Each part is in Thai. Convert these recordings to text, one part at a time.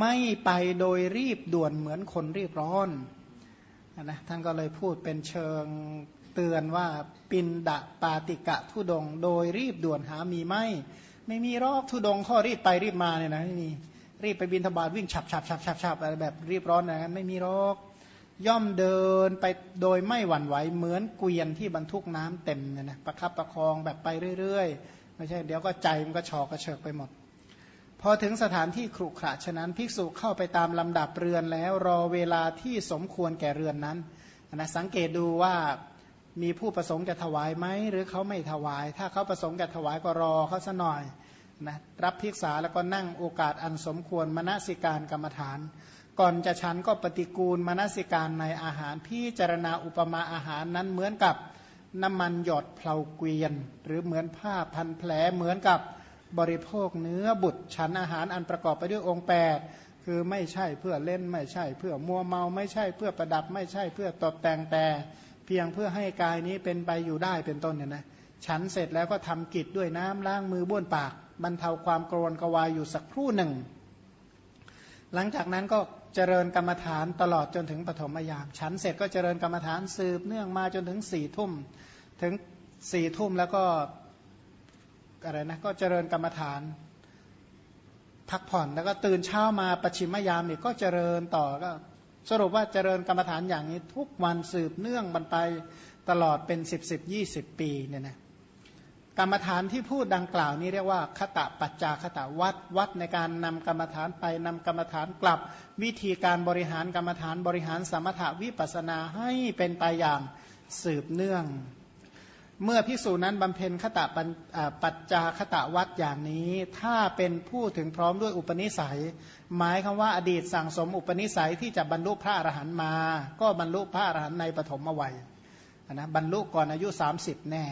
ไม่ไปโดยรีบด่วนเหมือนคนรีบร้อนนะท่านก็เลยพูดเป็นเชิงเตือนว่าปินดะปาติกะทุดง โดยรีบด่วนหามีไม่ ไม่มีรอกทุดงข้อรีบไปรีบมาเนี่ยนะไม่มีรีบไปบินธบาตวิ่งฉับฉับฉับฉับฉับอะไรแบบรีบร้อนนะไม่มีรอกย่อมเดินไปโดยไม่หวั่นไหวเหมือนเกวียนที่บรรทุกน้ำเต็มเนี่ยนะประคับประคองแบบไปเรื่อยๆ ไม่ใช่เดี๋ยวก็ใจมันก็ชอกระเฉกไปหมด พอถึงสถานที่ครุขระฉะนั้น ภิกษุเข้าไปตามลำดับเรือนแล้วรอเวลาที่สมควรแก่เรือนนั้นนะสังเกตดูว่ามีผู้ประสงค์จะถวายไหมหรือเขาไม่ถวาย ถ้าเขาประสงค์จะถวายก็รอเขาสัหน่อยนะรับพิกษาแล้วก็นั่งโอกาสอันสมควรมณสิการกรรมฐาน ก่อนจะฉันก็ปฏิกูลมณสิการในอาหารพิจารณาอุปมาอาหารนั้นเหมือนกับน้ำมันหยดเพลาเกวียน หรือเหมือนผ้าพันแผลเหมือนกับ บริโภคเนื้อบุตรฉันอาหารอันประกอบไปด้วยองค์แปดคือไม่ใช่เพื่อเล่นไม่ใช่ เพื่อมัวเมาไม่ใช่ เพื่อประดับไม่ใช่ เพื่อตกแต่งแต่ เพียงเพื่อให้กายนี้เป็นไปอยู่ได้เป็นต้นเนี่ยนะฉันเสร็จแล้วก็ทำกิจด้วยน้ำล้างมือบ้วนปาก บรรเทาความโกรนกวายอยู่สักครู่หนึ่ง หลังจากนั้นก็เจริญกรรมฐานตลอดจนถึงปฐมยามฉันเสร็จก็เจริญกรรมฐานสืบเนื่องมาจนถึงสี่ทุ่มถึงสี่ทุ่มแล้วก็ อะไรนะก็เจริญกรรมฐาน พักผ่อนแล้วก็ตื่นเช้ามาปชิมยามอีกก็เจริญต่อก็ สรุปว่าเจริญกรรมฐานอย่างนี้ทุกวันสืบเนื่องบันไปตลอดเป็นสิบสิบยี่สิบปีเนี่ยนะกรรมฐานที่พูดดังกล่าวนี้เรียกว่าคตะปัจจาคตะวัดวัดในการนำกรรมฐานไปนำกรรมฐานกลับ วิธีการบริหารกรรมฐานบริหารสมถะวิปัสนาให้เป็นไปอย่างสืบเนื่อง เมื่อพิสูจนั้นบำเพ็ญคตะปัจจาคตะวัดอย่างนี้ ถ้าเป็นผู้ถึงพร้อมด้วยอุปนิสัย หมายคำว่าอดีตสั่งสมอุปนิสัยที่จะบรรลุพระอรหันต์มา ก็บรรลุพระอรหันต์ในปฐมวัยนะบรรลุก่อนอายุ 30 แน่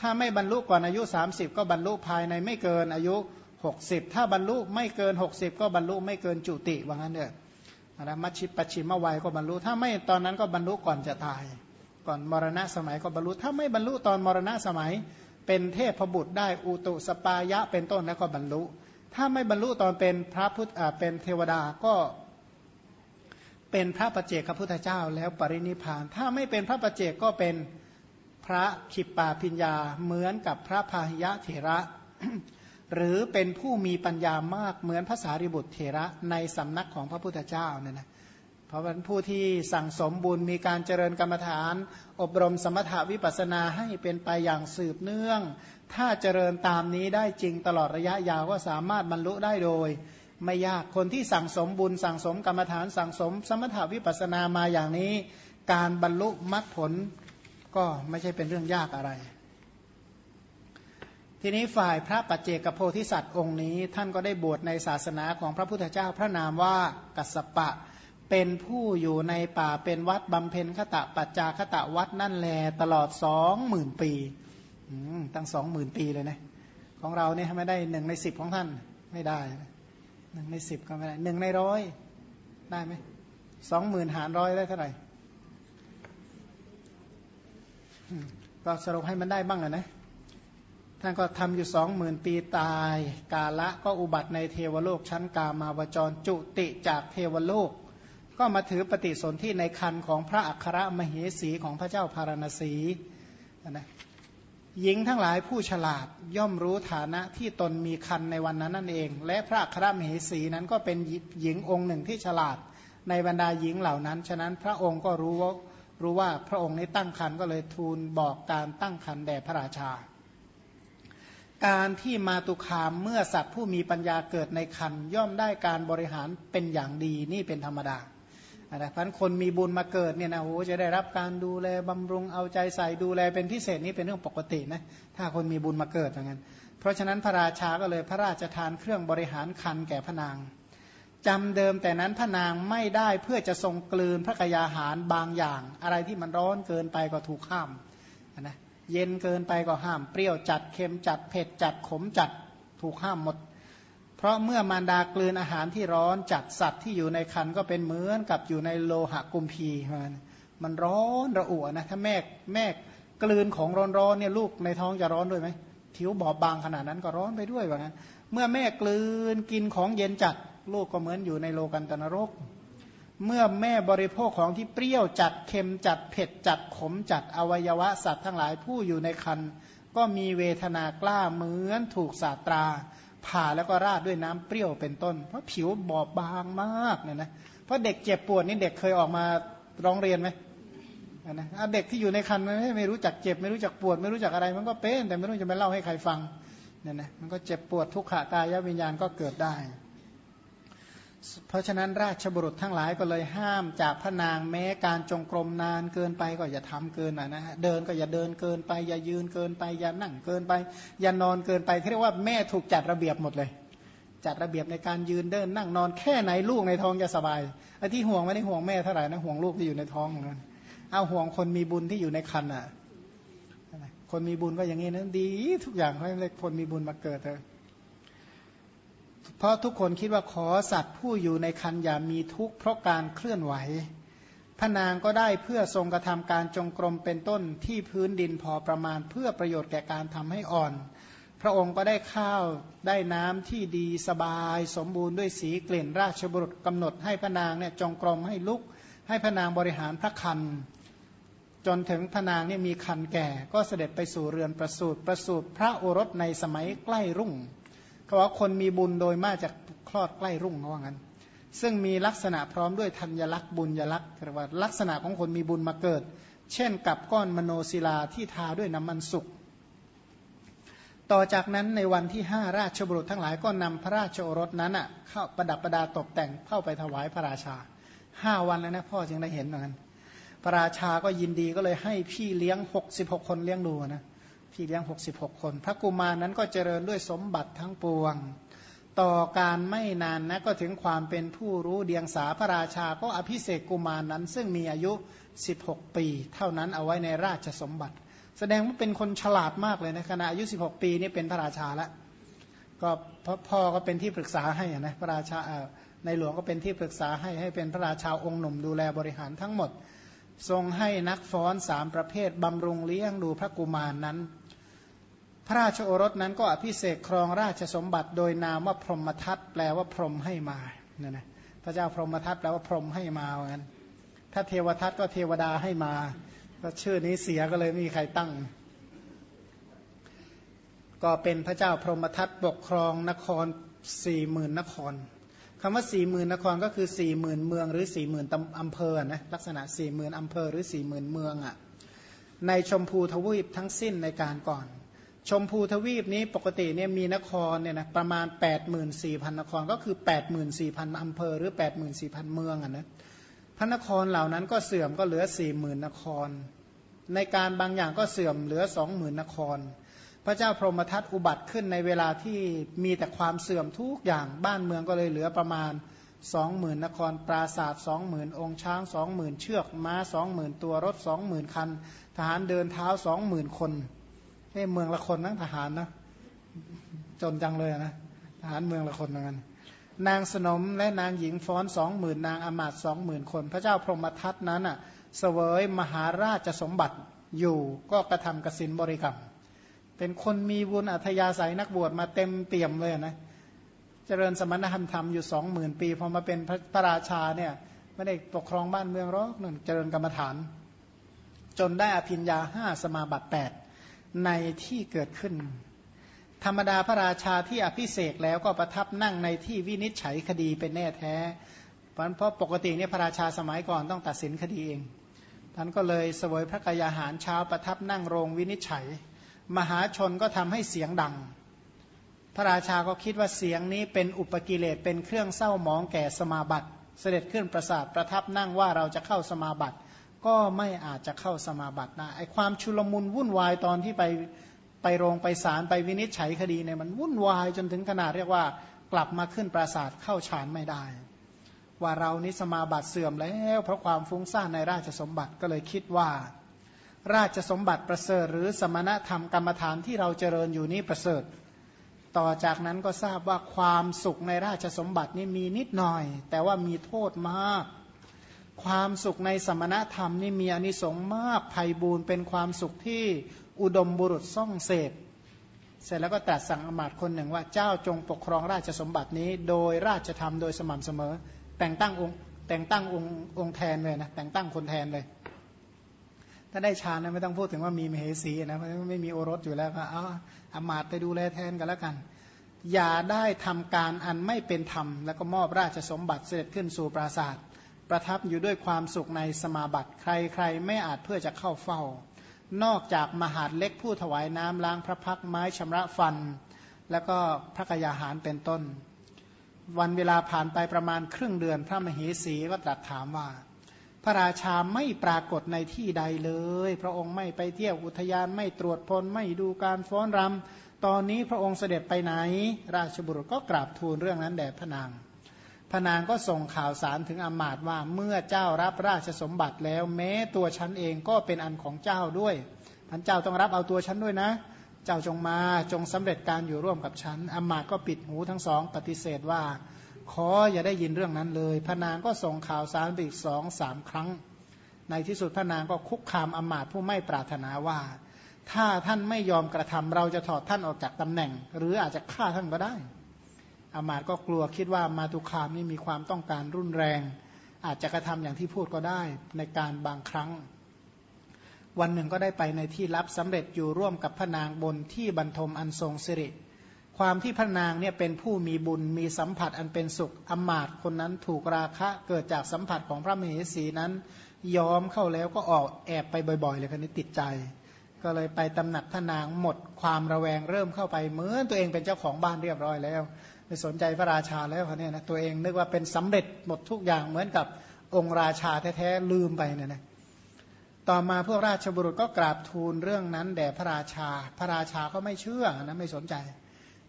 ถ้าไม่บรรลุก่อนอายุ 30 ก็บรรลุภายในไม่เกินอายุ 60 ถ้าบรรลุไม่เกิน 60 ก็บรรลุไม่เกินจุติว่างั้นเถอะนะมัชชิปปัชิมวัยก็บรรลุถ้าไม่ตอนนั้นก็บรรลุก่อนจะตาย ก่อนมรณะสมัยก็บรรลุ ถ้าไม่บรรลุตอนมรณะสมัย เป็นเทพบุตรได้อุตุสปายะเป็นต้นแล้วก็บรรลุ ถ้าไม่บรรลุตอนเป็นพระพุทธเป็นเทวดาก็เป็นพระประเจกพระพุทธเจ้าแล้วปรินิพาน ถ้าไม่เป็นพระประเจกก็เป็นพระขิปปาพิญญาเหมือนกับพระพาหิยะเถระ หรือเป็นผู้มีปัญญามากเหมือนภาษาริบุตรเถระในสำนักของพระพุทธเจ้าเนี่ยนะ เพราะเป็นผู้ที่สั่งสมบุญมีการเจริญกรรมฐาน อบรมสมถาวิปัสนาให้เป็นไปอย่างสืบเนื่อง ถ้าเจริญตามนี้ได้จริงตลอดระยะยาวก็สามารถบรรลุได้โดย ไม่ยากคนที่สั่งสมบุญ สั่งสมกรรมฐาน สั่งสม สมถาวิปัสนามาอย่างนี้ การบรรลุมรรคผลก็ไม่ใช่เป็นเรื่องยากอะไร ทีนี้ฝ่ายพระปัจเจกโพธิสัตว์องค์นี้ ท่านก็ได้บวชในศาสนาของพระพุทธเจ้าพระนามว่ากัสสปะ เป็นผู้อยู่ในป่าเป็นวัดบำเพ็ญขตะปัจจาขตะวัดนั่นแลตลอดสองหมื่นปีตั้งสองหมื่นปีเลยนะ ของเราเนี่ยไม่ได้หนึ่งในสิบของท่านไม่ได้หนึ่งในสิบก็ไม่ได้หนึ่งในร้อยได้ไหมสองหมื่นหารร้อยได้เท่าไหร่ก็สรุปให้มันได้บ้างนะ ท่านก็ทำอยู่สองหมื่นปีตาย กาละก็อุบัติในเทวโลกชั้นกามาวจรจุติจากเทวโลก ก็มาถือปฏิสนธิในคันของพระอัครมเหสีของพระเจ้าพารณสีนะหญิงทั้งหลายผู้ฉลาดย่อมรู้ฐานะที่ตนมีคันในวันนั้นนั่นเอง และพระอัครมเหสีนั้นก็เป็นหญิงองค์หนึ่งที่ฉลาดในบรรดาหญิงเหล่านั้น ฉะนั้นพระองค์ก็รู้ว่ารู้ว่าพระองค์นี้ตั้งคันก็เลยทูลบอกการตั้งคันแด่พระราชา การที่มาตุคามเมื่อสัตว์ผู้มีปัญญาเกิดในคันย่อมได้การบริหารเป็นอย่างดีนี่เป็นธรรมดา นะพันคนมีบุญมาเกิดเนี่ยนะโอ้จะได้รับการดูแลบำรุงเอาใจใส่ดูแลเป็นพิเศษนี่เป็นเรื่องปกตินะถ้าคนมีบุญมาเกิดอย่างนั้น เพราะฉะนั้นพระราชาก็เลยพระราชทานเครื่องบริหารคันแก่พระนางจำเดิมแต่นั้นพระนางไม่ได้เพื่อจะทรงกลืนพระกยาหารบางอย่าง อะไรที่มันร้อนเกินไปก็ถูกห้ามนะเย็นเกินไปก็ห้ามเปรี้ยวจัดเค็มจัดเผ็ดจัดขมจัดถูกห้ามหมด เพราะเมื่อมารดากลืนอาหารที่ร้อนจัดสัตว์ที่อยู่ในคันก็เป็นเหมือนกับอยู่ในโลหะกุมพีมันมันร้อนระอุนะถ้าแม่แม่กลืนของร้อนๆเนี่ยลูกในท้องจะร้อนด้วยไหมทิวบอบบางขนาดนั้นก็ร้อนไปด้วยว่างั้นเมื่อแม่กลืนกินของเย็นจัดลูกก็เหมือนอยู่ในโลกันตนรก เมื่อแม่บริโภคของที่เปรี้ยวจัดเค็มจัดเผ็ดจัดขมจัดอวัยวะสัตว์ทั้งหลายผู้อยู่ในคันก็มีเวทนากล้าเหมือนถูกสาตรา ผ่าแล้วก็ราดด้วยน้ำเปรี้ยวเป็นต้น เพราะผิวบอบบางมากเนี่ยนะเพราะเด็กเจ็บปวดนี่เด็กเคยออกมาร้องเรียนไหมนะเด็กที่อยู่ในคันไม่รู้จักเจ็บ ไม่รู้จักปวด ไม่รู้จักอะไร มันก็เป็นแต่ไม่รู้จะไปเล่าให้ใครฟังเนี่ยนะมันก็เจ็บปวดทุกขากายวิญญาณก็เกิดได้ เพราะฉะนั้นราชบุรุษทั้งหลายก็เลยห้ามจากพระนางแม้การจงกรมนานเกินไปก็อย่าทำเกินนะฮะเดินก็อย่าเดินเกินไป อย่ายืนเกินไป อย่านั่งเกินไป อย่านอนเกินไปเรียกว่าแม่ถูกจัดระเบียบหมดเลย จัดระเบียบในการยืนเดินนั่งนอนแค่ไหนลูกในท้องจะสบายไอ้ที่ห่วงไม่ได้ห่วงแม่เท่าไหร่นะห่วงลูกที่อยู่ในท้องนกันเอาห่วงคนมีบุญที่อยู่ในคันอะคนมีบุญก็อย่างนี้นะดี ทุกอย่างให้เลยคนมีบุญมาเกิดเถอะ เพราะทุกคนคิดว่าขอสัตว์ผู้อยู่ในคันอย่ามีทุกข์เพราะการเคลื่อนไหวพระนางก็ได้เพื่อทรงกระทำการจงกรมเป็นต้นที่พื้นดินพอประมาณเพื่อประโยชน์แก่การทำให้อ่อน พระองค์ก็ได้ข้าวได้น้ำที่ดีสบาย สมบูรณ์ด้วยสีเกลิ่นราชบุรุษกำหนดให้พระนางเนี่ยจงกรมให้ลุก ให้พระนางบริหารพระคันจนถึงพระนางเนี่ยมีคันแก่ ก็เสด็จไปสู่เรือนประสูตรประสูตรพระโอรสในสมัยใกล้รุ่ง เขาว่าคนมีบุญโดยมากจากคลอดใกล้รุ่งเขาว่างั้น ซึ่งมีลักษณะพร้อมด้วยธัญลักษณ์บุญยลักษณ์เรียกว่าลักษณะของคนมีบุญมาเกิด เช่นกับก้อนมโนศิลาที่ทาด้วยน้ำมันสุกต่อจากนั้นในวันที่ห้าราชบุรุษทั้งหลายก็นำพระราชโอรสนั้นอะเข้าประดับประดาตกแต่งเข้าไปถวายพระราชาห้าวันแล้วนะพ่อจึงได้เห็นเหมือนกันพระราชาก็ยินดีก็เลยให้พี่เลี้ยง66คนเลี้ยงดูนะ พี่เลี้ยง 66 คน พระกุมารนั้นก็เจริญด้วยสมบัติทั้งปวง ต่อการไม่นานนะก็ถึงความเป็นผู้รู้เดียงสาพระราชาก็อภิเษกกุมารนั้น ซึ่งมีอายุ 16 ปี เท่านั้นเอาไว้ในราชสมบัติ แสดงว่าเป็นคนฉลาดมากเลยนะขณะอายุ 16 ปีนี่เป็นพระราชาแล้วก็พ่อก็เป็นที่ปรึกษาให้นะพระราชาในหลวงก็เป็นที่ปรึกษาให้ให้เป็นพระราชาองค์หนุ่มดูแลบริหารทั้งหมด ทรงให้นักฟ้อนสามประเภทบำรุงเลี้ยงดูพระกุมารนนั้น ระราชโอรสนั้นก็อภิเษกครองราชสมบัติโดยนามว่าพรหมทัตแปลว่าพรหมให้มาเนี่ยนะพระเจ้าพรหมทัตแปลว่าพรหมให้มาเหมือนกันถ้าเทวทัตก็เทวดาให้มาก็ชื่อนี้เสียก็เลยไม่มีใครตั้ง ก็เป็นพระเจ้าพรหมทัตปกครองนครสี่หมื่นนครคำว่าสี่หมื่นนครก็คือสี่หมื่นเมืองหรือสี่หมื่นอำเภอนะลักษณะสี่หมื่นอำเภอหรือสี่หมื่นเมืองอะในชมพูทวีปทั้งสิ้นในการก่อน ชมพูทวีปนี้ปกติเนี่ยมีนครเนี่ยนะประมาณ 8 4 0 0 0 นครก็คือ 8 4 0 0 0 อำเภอหรือ 8 4 0 0 0 เมืองอะนะพระนครเหล่านั้นก็เสื่อมก็เหลือ 4 0,000 นคร ในการบางอย่างก็เสื่อมเหลือ 20,000 นคร พระเจ้าพรหมทัตอุบัติขึ้นในเวลาที่มีแต่ความเสื่อมทุกอย่างบ้านเมืองก็เลยเหลือประมาณสองหมื่นนคร ปราศาสตร์สองหมื่นองค์ช้างสองหมื่นเชือกม้าสองหมื่นตัวรถสองหมื่นคัน ทหารเดินเท้าสองหมื่นค นให้เมืองละคนนั่งทหารนะจนจังเลยนะทหารเมืองละคนเหมือนกันนางสนมและนางหญิงฟ้อนสองหมื่นนางอมาตสองหมื่นคน พระเจ้าพรหมทัตนั้นอะเสวยมหาราชสมบัติอยู่ก็กระทำกสินบริกรรม เป็นคนมีบุญอัธยาศัยนักบวชมาเต็มเปี่ยมเลยนะเจริญสมณธรรมธรรมอยู่สองหมื่นปีพอมาเป็นพระราชาเนี่ยไม่ได้ปกครองบ้านเมืองหรอกนั่นเจริญกรรมฐาน จนได้อภิญญาห้าสมาบัติแปด ในที่เกิดขึ้น ธรรมดาพระราชาที่อภิเสกแล้วก็ประทับนั่งในที่วินิจฉัยคดีเป็นแน่แท้ เพราะปกติเนี่ยพระราชาสมัยก่อนต้องตัดสินคดีเองท่านก็เลยเสวยพระกายาหารเช้าประทับนั่งโรงวินิจฉัย มหาชนก็ทำให้เสียงดัง พระราชาก็คิดว่าเสียงนี้เป็นอุปกิเลสเป็นเครื่องเศร้าหมองแก่สมาบัติ เสด็จขึ้นประสาทประทับนั่งว่าเราจะเข้าสมาบัติ ก็ไม่อาจจะเข้าสมาบัติได้ไอความชุลมุนวุ่นวายตอนที่ไปไปโรงไปศาลไปวินิจฉัยคดีเนี่ยมันวุ่นวายจนถึงขนาดเรียกว่ากลับมาขึ้นปราสาทเข้าฌานไม่ได้ ว่าเรานี้สมาบัติเสื่อมแล้วเพราะความฟุ้งซ่านในราชสมบัติก็เลยคิดว่า ราชสมบัติประเสริฐหรือสมณธรรมกรรมฐานที่เราเจริญอยู่นี้ประเสริฐ ต่อจากนั้นก็ทราบว่าความสุขในราชสมบัตินี่มีนิดหน่อย แต่ว่ามีโทษมาก ความสุขในสมณธรรมนี่มีอนิสงส์มากภัยบูนเป็นความสุขที่อุดมบุรุษซ่องเสพ เสร็จแล้วก็ตรัสสั่งอมาตย์คนหนึ่งว่าเจ้าจงปกครองราชสมบัตินี้ โดยราชธรรมโดยสม่ำเสมอ แต่งตั้งองค์แต่งตั้งองค์องค์แทนเลยนะแต่งตั้งคนแทนเลย ถ้าได้ฌานนะไม่ต้องพูดถึงว่ามีมเหสีนะไม่มีโอรสอยู่แล้วก็เอาอามาตย์ไปดูแลแทนกันแล้วกันอย่าได้ทำการอันไม่เป็นธรรม แล้วก็มอบราชสมบัติเสด็จขึ้นสู่ปราศาสตร์ ประทับอยู่ด้วยความสุขในสมาบัติใครๆ ไม่อาจเพื่อจะเข้าเฝ้า นอกจากมหาดเล็กผู้ถวายน้ำล้างพระพักไม้ชำระฟัน แล้วก็พระกยาหารเป็นต้น วันเวลาผ่านไปประมาณครึ่งเดือนพระมเหสีก็ตรัสถามว่า พระราชาไม่ปรากฏในที่ใดเลย พระองค์ไม่ไปเที่ยวอุทยานไม่ตรวจพลไม่ดูการฟ้อนรำตอนนี้พระองค์เสด็จไปไหน ราชบุรุษก็กราบทูลเรื่องนั้นแด่พระนาง พนางก็ส่งข่าวสารถึงอมาตว่าเมื่อเจ้ารับราชสมบัติแล้วแม้ตัวฉันเองก็เป็นอันของเจ้าด้วยท่านเจ้าต้องรับเอาตัวฉันด้วยนะ เจ้าจงมาจงสำเร็จการอยู่ร่วมกับฉันอมาตก็ปิดหูทั้งสอง ปฏิเสธว่า ขออย่าได้ยินเรื่องนั้นเลยพนางก็ส่งข่าวสารไปอีกสองสามครั้ง ในที่สุดพนางก็คุกคามอมาตผู้ไม่ปรารถนาว่า ถ้าท่านไม่ยอมกระทำเราจะถอดท่านออกจากตำแหน่ง หรืออาจจะฆ่าท่านก็ได้ อามาตก็กลัวคิดว่ามาตุคามนี่มีความต้องการรุนแรง อาจจะกระทำอย่างที่พูดก็ได้ในการบางครั้ง วันหนึ่งก็ได้ไปในที่ลับสำเร็จอยู่ร่วมกับพระนางบนที่บรรทมอันทรงสิริ ความที่พระนางเนี่ยเป็นผู้มีบุญมีสัมผัสอันเป็นสุขอมาตคนนั้นถูกราคะเกิดจากสัมผัสของพระมเหสีนั้นยอมเข้าแล้วก็ออกแอบไปบ่อยๆ เลยคนนี้ติดใจ ก็เลยไปตำหนักพระนางหมดความระแวงเริ่มเข้าไปเหมือนตัวเองเป็นเจ้าของบ้านเรียบร้อยแล้ว ไม่สนใจพระราชาแล้วเขาเนี่ยนะตัวเองนึกว่าเป็นสำเร็จหมดทุกอย่างเหมือนกับองค์ราชาแท้ๆลืมไปเนี่ยนะต่อมาพวกราชบุรุษก็กราบทูลเรื่องนั้นแด่พระราชา พระราชาก็ไม่เชื่อนะไม่สนใจ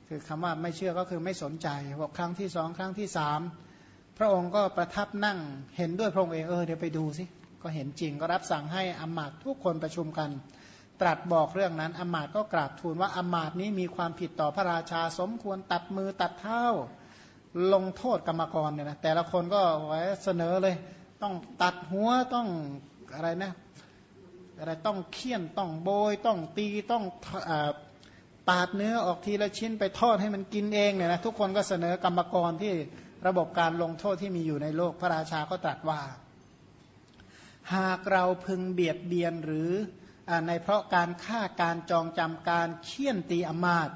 คือคำว่าไม่เชื่อก็คือไม่สนใจบอกครั้งที่สองครั้งที่สามพระองค์ก็ประทับนั่งเห็นด้วยพระองค์เองเออเดี๋ยวไปดูสิก็เห็นจริงก็รับสั่งให้อมาตทุกคนประชุมกัน ตรัสบอกเรื่องนั้น อมาตก็กราบทูลว่าอมาตนี้มีความผิดต่อพระราชาสมควรตัดมือตัดเท้าลงโทษกรรมกรเนี่ยนะแต่ละคนก็ไว้เสนอเลย ต้องตัดหัวต้องอะไรนะอะไรต้องเคี่ยนต้องโบย ต้องตีต้องปาดเนื้อออกทีละชิ้นไปทอดให้มันกินเองเนี่ยนะทุกคนก็เสนอกรรมกรที่ระบบการลงโทษที่มีอยู่ในโลกพระราชาก็ตรัสว่า หากเราพึงเบียดเบียนหรือ ในเพราะการฆ่าการจองจำการเคี่ยนตีอมาต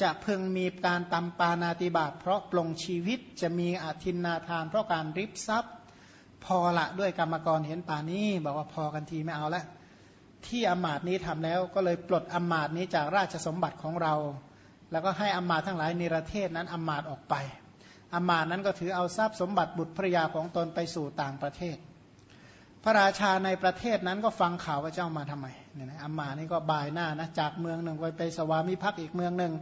จะเพึงมีการตำปานาติบาตเพราะปลงชีวิตจะมีอาทินนาทาน เพราะการริบทรัพย์ พอละด้วยกรรมกรเห็นป่านี้ บอกว่าพอกันทีไม่เอาละ ที่อมาตนี้ทำแล้วก็เลยปลดอมาตนี้จากราชสมบัติของเรา แล้วก็ให้อมาตทั้งหลายในิระเทศนั้นอมาตออกไปอมาตนั้นก็ถือเอาทรัพย์สมบัติบุตรภรยาของตนไปสู่ต่างประเทศ พระราชาในประเทศนั้นก็ฟังข่าวว่าเจ้ามาทำไมเนี่ยนะอามานี่ก็บายหน้านะจากเมืองหนึ่งไปไปสวามิภักดิ์อีกเมืองหนึ่ง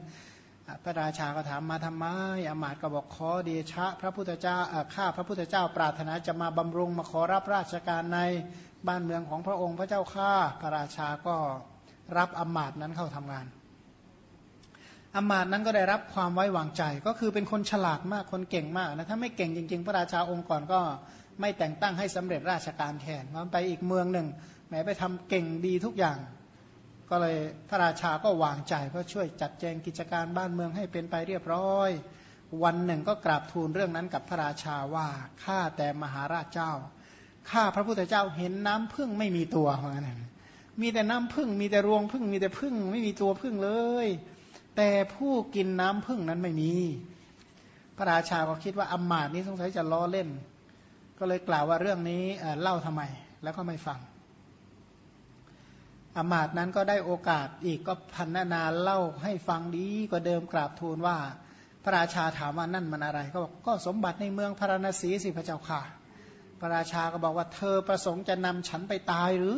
พระราชาก็ถามมาทำไมอามาตก็บอกขอเดชะ พระพุทธเจ้าข้าพระพุทธเจ้าปรารถนาจะมาบำรุงมาขอรับราชการในบ้านเมืองของพระองค์พระเจ้าข้าพระราชาก็รับอามาตนั้นเข้าทำงานอามาตนั้นก็ได้รับความไว้วางใจ ก็คือเป็นคนฉลาดมากคนเก่งมากนะถ้าไม่เก่งจริง ๆ พระราชาองค์ก่อนก็ ไม่แต่งตั้งให้สำเร็จราชการแทนมันไปอีกเมืองหนึ่งแม้ไปทำเก่งดีทุกอย่าง ก็เลยพระราชาก็วางใจเพื่อช่วยจัดแจงกิจการบ้านเมืองให้เป็นไปเรียบร้อย วันหนึ่งก็กราบทูลเรื่องนั้นกับพระราชาว่าข้าแต่มหาราชเจ้าข้าพระพุทธเจ้าเห็นน้ำพึ่งไม่มีตัวเหมือนกันมีแต่น้ำพึ่งมีแต่รวงพึ่งมีแต่พึ่งไม่มีตัวพึ่งเลย แต่ผู้กินน้ำพึ่งนั้นไม่มี พระราชาก็คิดว่าอำมาตย์นี้สงสัยจะล้อเล่น ก็เลยกล่าวว่าเรื่องนี้เล่าทำไม แล้วก็ไม่ฟังอามาตนั้นก็ได้โอกาสอีกก็พันนาเล่าให้ฟังดีก็เดิมกราบทูลว่า พระราชาถามว่านั่นมันอะไร ก็บอกก็สมบัติในเมืองพาราณสีสิพระเจ้าค่ะ พระราชาก็บอกว่าเธอประสงค์จะนำฉันไปตายหรือ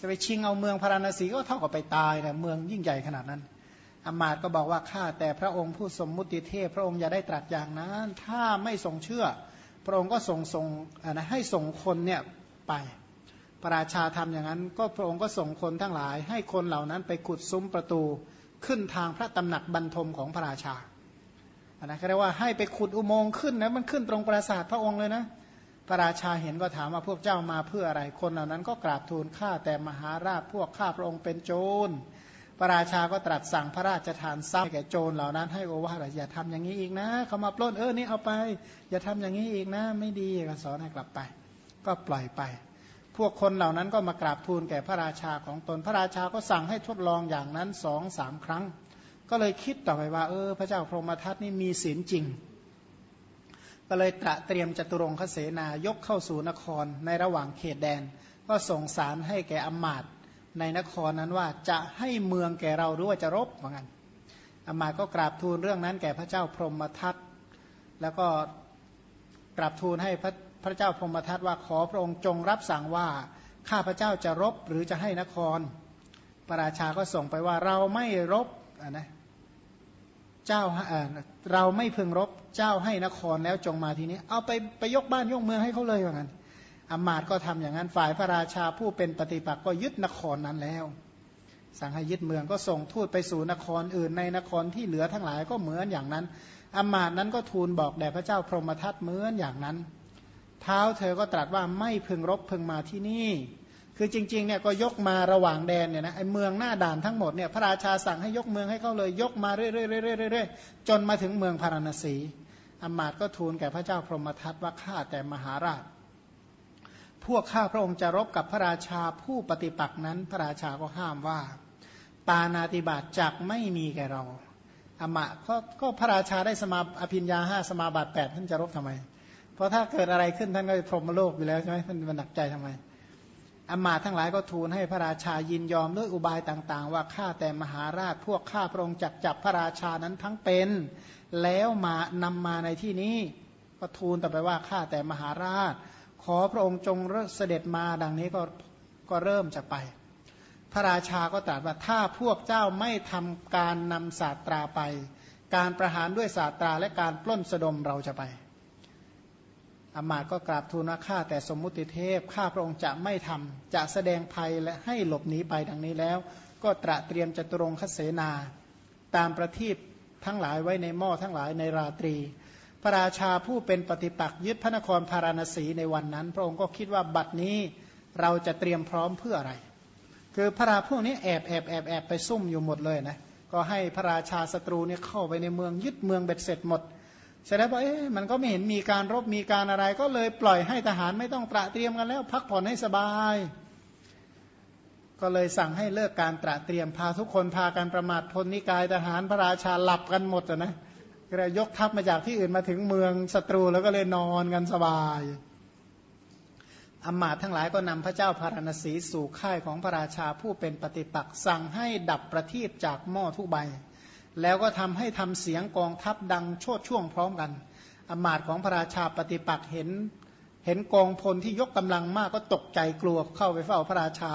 จะไปชิงเอาเมืองพาราณสีก็เท่ากับไปตายนะเมืองยิ่งใหญ่ขนาดนั้นอามาตก็บอกว่าข้าแต่พระองค์ผู้สมมุติเทพ พระองค์อย่าได้ตรัสอย่างนั้น ถ้าไม่ทรงเชื่อ ระองค์ก็ส่งส่งนะให้ส่งคนเนี่ยไป พระราชาทำอย่างนั้น ก็พระองค์ก็ส่งคนทั้งหลาย ให้คนเหล่านั้นไปขุดซุ้มประตูขึ้นทางพระตำหนักบรรทมของพระราชาอันนะเรียกว่าให้ไปขุดอุโมงค์ขึ้นนะมันขึ้นตรงปราสาทพระองค์เลยนะ พระราชาเห็นก็ถามว่าพวกเจ้ามาเพื่ออะไร คนเหล่านั้นก็กราบทูลข้าแต่มหาราชพวกข้าพระองค์เป็นโจร พระราชาก็ตรัสสั่งพระราชทานทรัพย์แก่โจรเหล่านั้นให้โอวาทอย่าทำอย่างนี้อีกนะเขามาปล้นเออนี่เอาไป อย่าทำอย่างนี้อีกนะ ไม่ดีก็สอนให้กลับไป ก็ปล่อยไป พวกคนเหล่านั้นก็มากราบทูลแก่พระราชาของตนพระราชาก็สั่งให้ทดลองอย่างนั้นสองสามครั้ง ก็เลยคิดต่อไปว่า เออ พระเจ้าพรหมทัตนี่มีศีลจริง ก็เลยตระเตรียมจตุรงคเสนายกเข้าสู่นครในระหว่างเขตแดน ก็ส่งสารให้แก่อมาต ในนครนั้นว่าจะให้เมืองแก่เราหรือว่าจะรบเหมือนกันอามาก็กราบทูลเรื่องนั้นแก่พระเจ้าพรหมทัตแล้วก็กราบทูลให้พระพระเจ้าพรหมทัตว่าขอพระองค์จงรับสั่งว่าข้าพระเจ้าจะรบหรือจะให้นคร พระราชาก็ส่งไปว่าเราไม่รบนะเจ้าเราไม่พึงรบเจ้าให้นครแล้วจงมาทีนี้ เอาไปไปยกบ้านยกเมืองให้เขาเลยเหมือน กันอมาตย์ก็ทำอย่างนั้นฝ่ายพระราชาผู้เป็นปฏิปักษ์ก็ยึดนครนั้นแล้ว สั่งให้ยึดเมืองก็ส่งทูตไปสู่นครอื่นในนครที่เหลือทั้งหลายก็เหมือนอย่างนั้นอามาตย์นั้นก็ทูลบอกแด่พระเจ้าพรหมทัตเหมือนอย่างนั้น เท้าเธอก็ตรัสว่าไม่พึงรบพึงมาที่นี่ คือจริงๆเนี่ยก็ยกมาระหว่างแดนเนี่ยนะไอเมืองหน้าด่านทั้งหมดเนี่ยพระราชาสั่งให้ยกเมืองให้เขาเลยยกมาเรื่อยๆๆๆจนมาถึงเมืองพาราณสีอามาตย์ก็ทูลแก่พระเจ้าพรหมทัตว่าข้าแต่มหาราช พวกข้าพระองค์จะรบกับพระราชาผู้ปฏิปักษ์นั้น พระราชาก็ห้ามว่า ปานาติบาตจักไม่มีแก่เราอมะก็ก็พระราชาได้สมาอภิญญาห้าสมาบัติแปดท่านจะรบทำไม เพราะถ้าเกิดอะไรขึ้นท่านก็จะพรหมโลกไปแล้วใช่ไหมท่านมันหนักใจทำไมอมาทั้งหลายก็ทูลให้พระราชายินยอมด้วยอุบายต่างๆ ว่าข้าแต่มหาราชพวกข้าพระองค์จักจับพระราชานั้นทั้งเป็น แล้วมานำมาในที่นี้ก็ทูลต่อไปว่าข้าแต่มหาราช ขอพระองค์จงเสด็จมาดังนี้ก็ก็เริ่มจะไป พระราชาก็ตรัสว่าถ้าพวกเจ้าไม่ทำการนำศาสตราไป การประหารด้วยศาสตราและการปล้นสะดมเราจะไปอมาตก็กราบทูลว่าข้าแต่สมมุติเทพข้าพระองค์จะไม่ทำจะแสดงภัยและให้หลบหนีไปดังนี้แล้ว ก็ตระเตรียมจะตรงคเสนา ตามประทีปทั้งหลายไว้ในหม้อทั้งหลายในราตรี พระราชาผู้เป็นปฏิปักษ์ยึดพระนครพาราณสีในวันนั้น พระองค์ก็คิดว่าบัดนี้เราจะเตรียมพร้อมเพื่ออะไร คือพระราพวกนี้แอบแอบแอบแอบไปซุ่มอยู่หมดเลยนะก็ให้พระราชาศัตรูเนี่ยเข้าไปในเมืองยึดเมืองเบ็ดเสร็จหมดเสร็จแล้วเอ๊ะมันก็ไม่เห็นมีการรบมีการอะไร ก็เลยปล่อยให้ทหารไม่ต้องตระเตรียมกันแล้ว พักผ่อนให้สบาย ก็เลยสั่งให้เลิกการตระเตรียมพาทุกคนพากันประมาทพลนิกายทหารพระราชาหลับกันหมดนะ เลยยกทัพมาจากที่อื่นมาถึงเมืองศัตรูแล้วก็เลยนอนกันสบายอมาตทั้งหลายก็นำพระเจ้าพาราณสีสู่ค่ายของพระราชาผู้เป็นปฏิปักษ์สั่งให้ดับประทีปจากหม้อทุกใบ แล้วก็ทำให้ทำเสียงกองทัพดังโชดช่วงพร้อมกันอมาตของพระราชาปฏิปักษ์เห็น เห็นกองพลที่ยกกำลังมากก็ตกใจกลัวเข้าไปเฝ้าพระราชา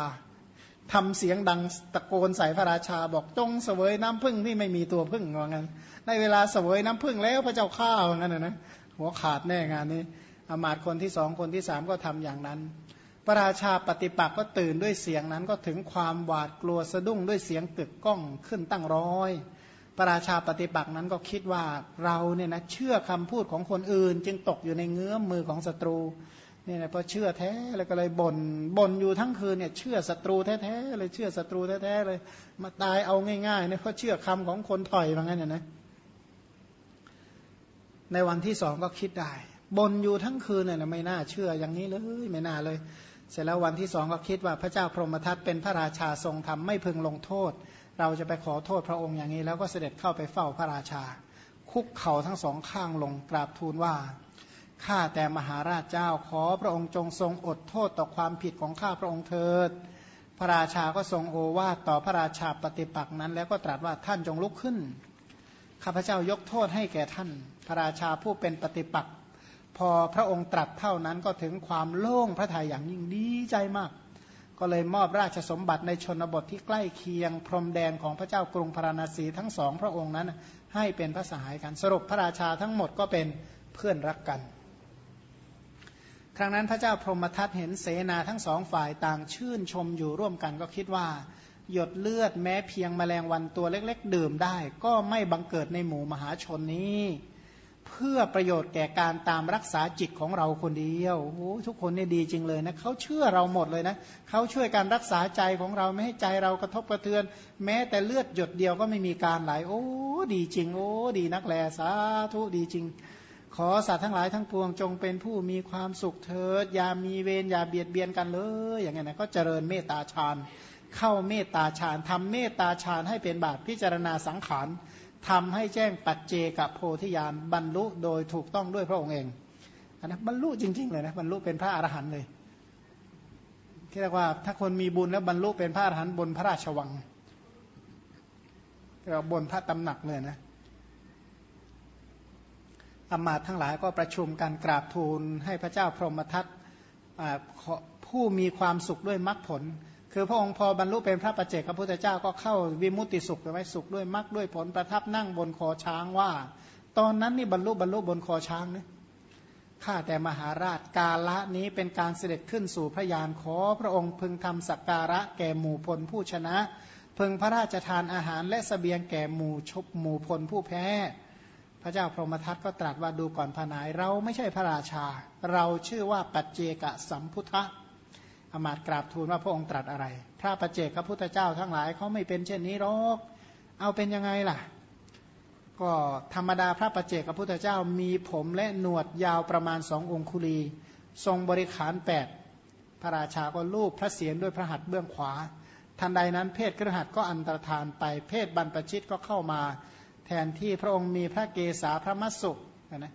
ทำเสียงดังตะโกนใส่พระราชาบอกจงเสวยน้ำพึ่งที่ไม่มีตัวพึ่งว่างั้นในเวลาเสวยน้ำพึ่งแล้วพระเจ้าข้าวงั้นนะหัวขาดแน่งานนี้อามาตย์คนที่สองคนที่สามก็ทำอย่างนั้น พระราชาปฏิปักษ์ก็ตื่นด้วยเสียงนั้นก็ถึงความหวาดกลัวสะดุ้งด้วยเสียงกึกก้องขึ้นตั้งร้อย พระราชาปฏิปักษ์นั้นก็คิดว่าเราเนี่ยนะเชื่อคำพูดของคนอื่น จึงตกอยู่ในเงื้อมมือของศัตรู นี่นะพอเชื่อแท้แล้วก็เลยบน่นบ่นอยู่ทั้งคืนเนี่ยเชื่อศัตรูแท้ๆเลยเชื่อศัตรูแท้ๆเลย มาตายเอาง่ายๆเนี่ยเพราะเชื่อคำของคนถอยว่างั้นเนี่ยนะในวันที่สองก็คิดได้บ่นอยู่ทั้งคืนเนี่ยไม่น่าเชื่ออย่างนี้เลยไม่น่าเลย เสร็จแล้ววันที่สองก็คิดว่าพระเจ้าพรหมทัตเป็นพระราชาทรงธรรมไม่พึงลงโทษ เราจะไปขอโทษพระองค์อย่างนี้ แล้วก็เสด็จเข้าไปเฝ้าพระราชา คุกเข่าทั้งสองข้างลงกราบทูลว่า ข้าแต่มหาราชเจ้าขอพระองค์จงทรงอดโทษต่อความผิดของข้าพระองค์เถิด พระราชาก็ทรงโอวาทต่อพระราชาปฏิปักษ์นั้น แล้วก็ตรัสว่าท่านจงลุกขึ้น ข้าพเจ้ายกโทษให้แก่ท่าน พระราชาผู้เป็นปฏิปักษ์พอพระองค์ตรัสเท่านั้นก็ถึงความโล่งพระทัยอย่างยิ่งดีใจมาก ก็เลยมอบราชสมบัติในชนบทที่ใกล้เคียง พรมแดนของพระเจ้ากรุงพาราณสีทั้งสองพระองค์นั้นให้เป็นพระสหายกันสรุปพระราชาทั้งหมดก็เป็นเพื่อนรักกัน ครั้งนั้นพระเจ้าพรหมทัตเห็นเสนาทั้งสองฝ่ายต่างชื่นชมอยู่ร่วมกันก็คิดว่า หยดเลือดแม้เพียงแมลงวันตัวเล็ก ๆ ดื่มได้ ก็ไม่บังเกิดในหมู่มหาชนนี้ เพื่อประโยชน์แก่การตามรักษาจิตของเราคนเดียวโอ้ทุกคนเนี่ยดีจริงเลยนะเขาเชื่อเราหมดเลยนะเขาช่วยการรักษาใจของเราไม่ให้ใจเรากระทบกระเทือน แม้แต่เลือดหยดเดียวก็ไม่มีการไหลโอ้ดีจริง โอ้ดีนักแลสาธุดีจริง ขอสัตว์ทั้งหลายทั้งปวงจงเป็นผู้มีความสุขเถิด อย่ามีเวรอย่าเบียดเบียนกันเลย อย่างเงี้ยนะก็เจริญเมตตาฌานเข้าเมตตาฌานทำเมตตาฌานให้เป็นบาตพิจารณาสังขารทำให้แจ้งปัจเจกโพธิญาณบรรลุโดยถูกต้องด้วยพระองค์เองอันนะบรรลุจริง ๆ เลยนะบรรลุเป็นพระอรหันต์เลยที่เรียกว่าถ้าคนมีบุญแล้วบรรลุเป็นพระอรหันต์บนพระราชวังเราบนพระตำหนักเลยนะ อมาตทั้งหลายก็ประชุมกันกราบทูลให้พระเจ้าพรหมทัตผู้มีความสุขด้วยมรรคผล คือพระองค์พอบรรลุเป็นพระประเจกพระพุทธเจ้าก็เข้าวิมุตติสุขไว้สุขด้วยมรรคด้วยผลประทับนั่งบนคอช้างว่า ตอนนั้นนี่บรรลุบรรลุบนคอช้างนะข้าแต่มหาราชกาละนี้เป็นการเสด็จขึ้นสู่พระยานขอพระองค์พึงทำสักการะแก่หมู่พลผู้ชนะ พึงพระราชทานอาหารและสเสบียงแก่หมู่ชบหมู่พลผู้แพ้ ระเจ้าพรหมทัตก็ตรัสว่าดูก่อนพนาย เราไม่ใช่พระราชา เราชื่อว่าปัจเจกสัมพุทธะอมาตกราบทูลว่าพระองค์ตรัสอะไร พระประเจกพระพุทธเจ้าทั้งหลายเขาไม่เป็นเช่นนี้หรอกเอาเป็นยังไงล่ะ ก็ธรรมดาพระประเจกพระพุทธเจ้ามีผมและหนวดยาวประมาณสององคุลี ทรงบริขารแปดพระราชาก็ลูบพระเศียรด้วยพระหัตถ์เบื้องขวา ทันใดนั้นเพศกระหัตก็อันตรธานไปเพศบรรพชิตก็เข้ามา แทนที่พระองค์มีพระเกศาพระมัสสุนะ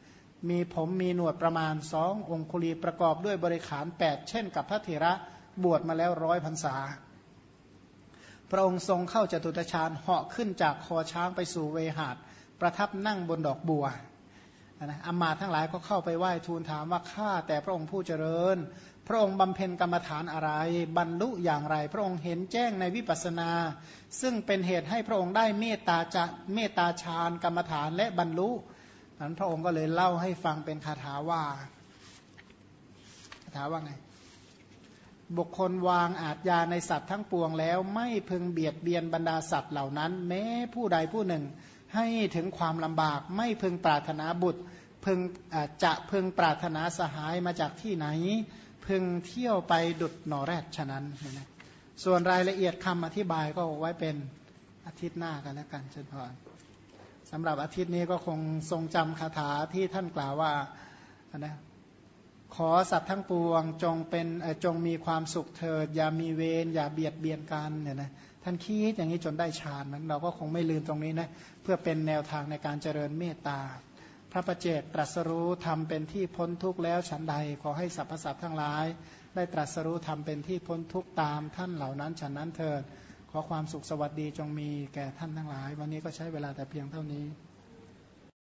มีผมมีหนวดประมาณสององคุลีประกอบด้วยบริขารแปดเช่นกับพระเถระบวชมาแล้วร้อยพรรษา พระองค์ทรงเข้าจตุตฌานเหาะขึ้นจากคอช้างไปสู่เวหาดประทับนั่งบนดอกบัวนะอามาทั้งหลายก็เข้าไปไหว้ทูลถามว่าข้าแต่พระองค์ผู้เจริญ ระองค์บำเพ็ญกรรมฐานอะไร บรรลุอย่างไร พระองค์เห็นแจ้งในวิปัสนา ซึ่งเป็นเหตุให้พระองค์ได้เมตตาจะเมตตาฌานกรรมฐานและบรรลุนั้นพระองค์ก็เลยเล่าให้ฟังเป็นคาถาว่าคาถาว่าไงบุคคลวางอาทยาในสัตว์ทั้งปวงแล้ว ไม่พึงเบียดเบียนบรรดาสัตว์เหล่านั้น แม้ผู้ใดผู้หนึ่ง ให้ถึงความลำบาก ไม่พึงปรารถนาบุตร พึงจะพึงปรารถนาสหายมาจากที่ไหน พึงเที่ยวไปดุดหนอแรดฉะนั้นนะส่วนรายละเอียดคำอธิบายก็ไว้เป็นอาทิตย์หน้ากันแล้วกันเชิญพรสำหรับอาทิตย์นี้ก็คงทรงจำคาถาที่ท่านกล่าวว่านะขอสัตว์ทั้งปวงจงเป็นจงมีความสุขเถิด อย่ามีเวรอย่าเบียดเบียนกันเนี่ยนะท่านคิดอย่างนี้จนได้ฌานนั้นเราก็คงไม่ลืมตรงนี้นะเพื่อเป็นแนวทางในการเจริญเมตตา พระประเจกตรัสรู้ทำเป็นที่พ้นทุกข์แล้วฉันใดขอให้สรรพสัตว์ทั้งหลาย ได้ตรัสรู้ทำเป็นที่พ้นทุกข์ตามท่านเหล่านั้นฉันนั้นเถิดขอความสุขสวัสดีจงมีแก่ท่านทั้งหลาย วันนี้ก็ใช้เวลาแต่เพียงเท่านี้